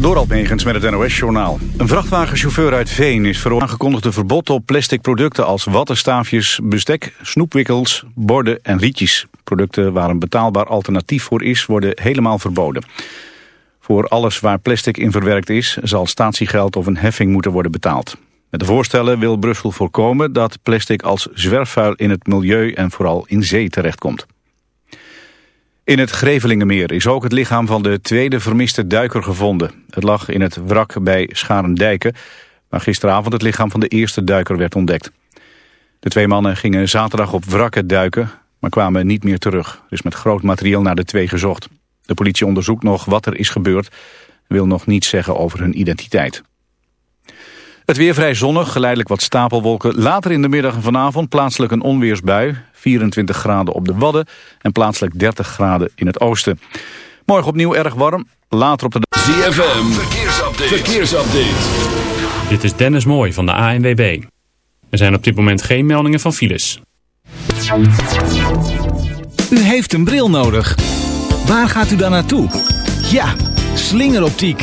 Door Megens met het NOS-journaal. Een vrachtwagenchauffeur uit Veen is voor aangekondigde verbod op plastic producten als wattenstaafjes, bestek, snoepwikkels, borden en rietjes. Producten waar een betaalbaar alternatief voor is, worden helemaal verboden. Voor alles waar plastic in verwerkt is, zal statiegeld of een heffing moeten worden betaald. Met de voorstellen wil Brussel voorkomen dat plastic als zwerfvuil in het milieu en vooral in zee terechtkomt. In het Grevelingenmeer is ook het lichaam van de tweede vermiste duiker gevonden. Het lag in het wrak bij Scharendijken, waar gisteravond het lichaam van de eerste duiker werd ontdekt. De twee mannen gingen zaterdag op wrakken duiken, maar kwamen niet meer terug. Er is met groot materieel naar de twee gezocht. De politie onderzoekt nog wat er is gebeurd wil nog niets zeggen over hun identiteit. Het weer vrij zonnig, geleidelijk wat stapelwolken. Later in de middag en vanavond plaatselijk een onweersbui. 24 graden op de Wadden en plaatselijk 30 graden in het oosten. Morgen opnieuw erg warm. Later op de dag... ZFM, verkeersupdate. verkeersupdate. Dit is Dennis Mooij van de ANWB. Er zijn op dit moment geen meldingen van files. U heeft een bril nodig. Waar gaat u dan naartoe? Ja, slingeroptiek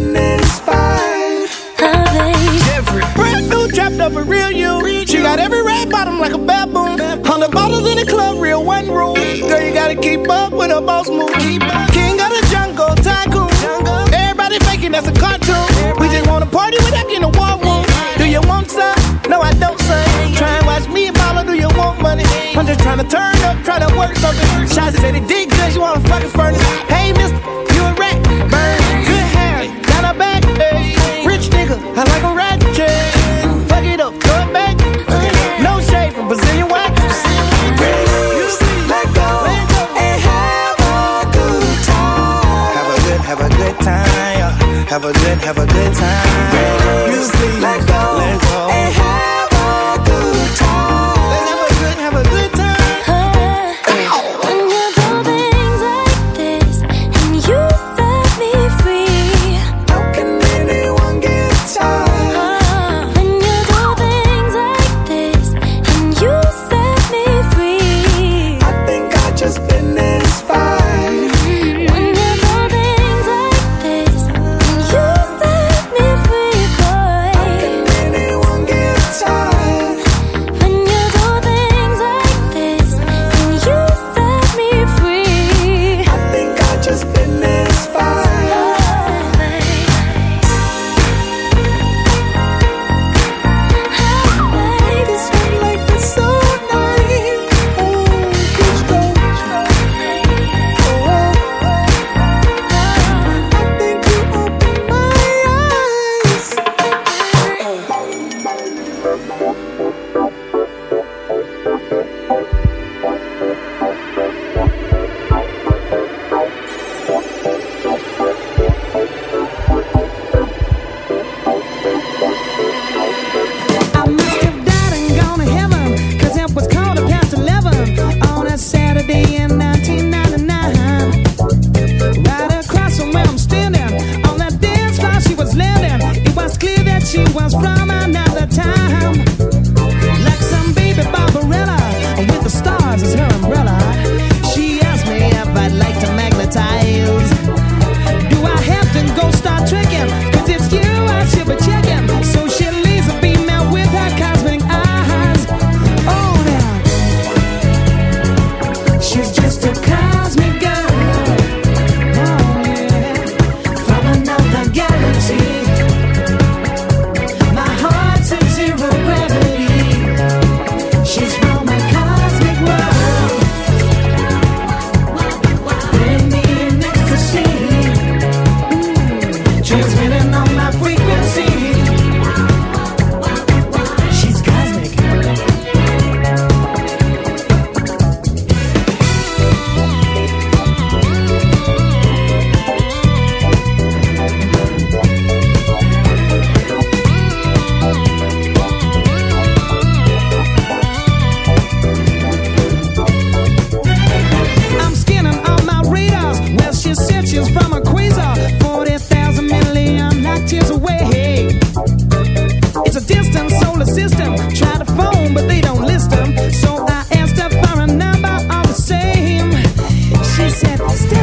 Inspired. Every a real you. She got every red bottom like a baboon. Hundred bottles in the club, real one. Girl, you gotta keep up with her boss. King of the jungle, tycoon. Everybody faking that's a cartoon. We just wanna party without getting a war room. Do you want some? No, I don't, son. Try and watch me and do you want money? I'm just trying to turn up, trying to work something. Shots said it did good, you wanna fucking furnace. Hey, mister, Have a good, have a good time. You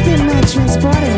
Transporting.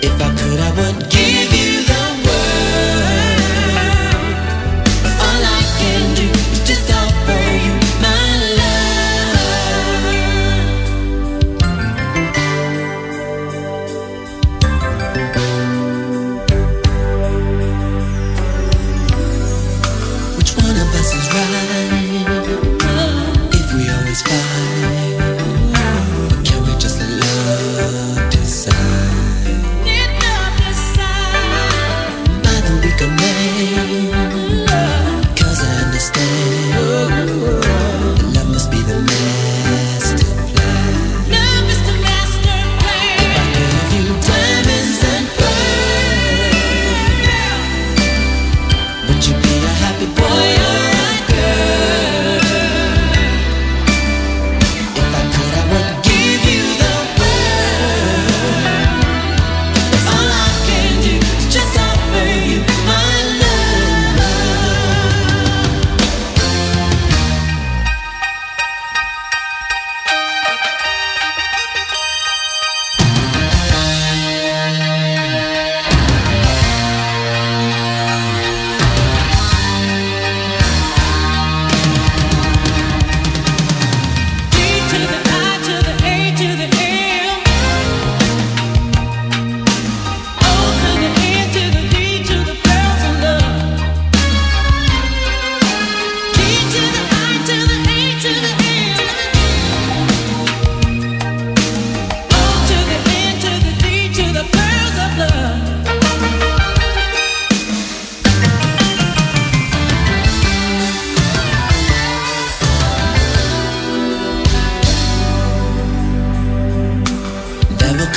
If I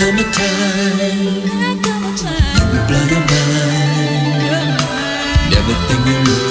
come a time, you blow your mind. think you look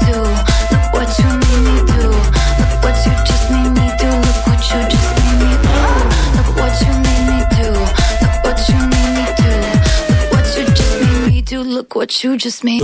What you just made.